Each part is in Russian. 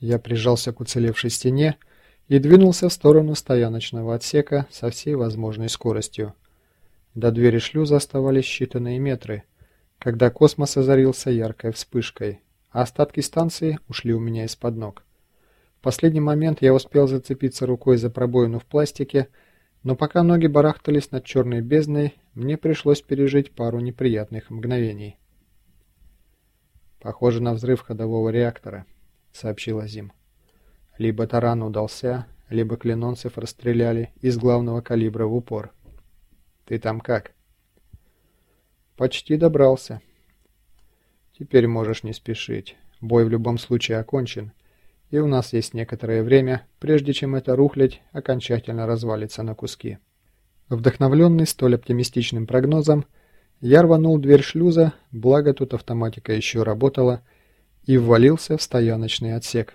Я прижался к уцелевшей стене и двинулся в сторону стояночного отсека со всей возможной скоростью. До двери шлюза оставались считанные метры, когда космос озарился яркой вспышкой, а остатки станции ушли у меня из-под ног. В последний момент я успел зацепиться рукой за пробоину в пластике, но пока ноги барахтались над черной бездной, мне пришлось пережить пару неприятных мгновений. «Похоже на взрыв ходового реактора», — сообщил Азим. «Либо таран удался, либо клинонцев расстреляли из главного калибра в упор. Ты там как?» «Почти добрался». «Теперь можешь не спешить. Бой в любом случае окончен, и у нас есть некоторое время, прежде чем эта рухлядь окончательно развалится на куски». Вдохновленный столь оптимистичным прогнозом, я рванул дверь шлюза, благо тут автоматика еще работала, и ввалился в стояночный отсек.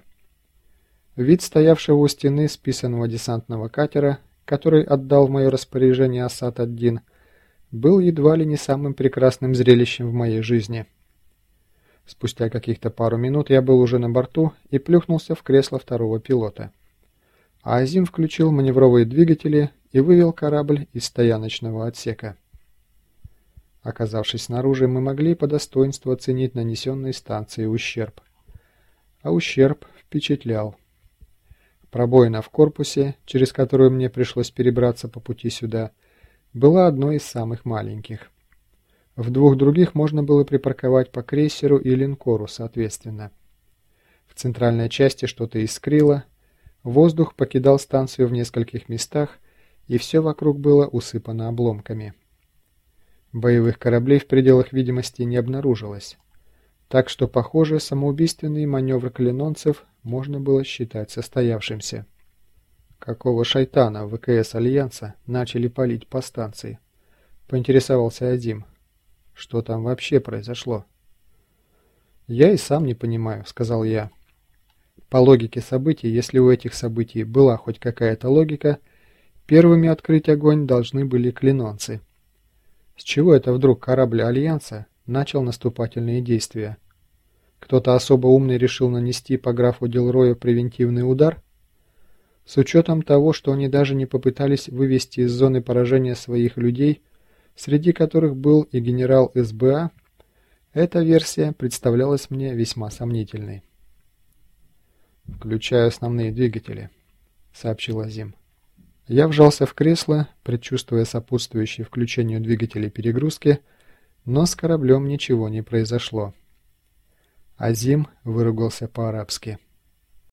Вид стоявшего у стены списанного десантного катера, который отдал в мое распоряжение Асад-1, был едва ли не самым прекрасным зрелищем в моей жизни. Спустя каких-то пару минут я был уже на борту и плюхнулся в кресло второго пилота. А Азим включил маневровые двигатели и вывел корабль из стояночного отсека. Оказавшись снаружи, мы могли по достоинству оценить нанесенный станцией ущерб. А ущерб впечатлял. Пробоина в корпусе, через которую мне пришлось перебраться по пути сюда, была одной из самых маленьких. В двух других можно было припарковать по крейсеру и линкору, соответственно. В центральной части что-то искрило, воздух покидал станцию в нескольких местах, и все вокруг было усыпано обломками. Боевых кораблей в пределах видимости не обнаружилось, так что, похоже, самоубийственный маневр клинонцев можно было считать состоявшимся. Какого шайтана ВКС Альянса начали палить по станции? Поинтересовался Адим. Что там вообще произошло? Я и сам не понимаю, сказал я. По логике событий, если у этих событий была хоть какая-то логика, Первыми открыть огонь должны были клинонцы. С чего это вдруг корабль Альянса начал наступательные действия? Кто-то особо умный решил нанести по графу Делрою превентивный удар? С учетом того, что они даже не попытались вывести из зоны поражения своих людей, среди которых был и генерал СБА, эта версия представлялась мне весьма сомнительной. «Включаю основные двигатели», — сообщил Азим. Я вжался в кресло, предчувствуя сопутствующие включению двигателей перегрузки, но с кораблем ничего не произошло. Азим выругался по-арабски.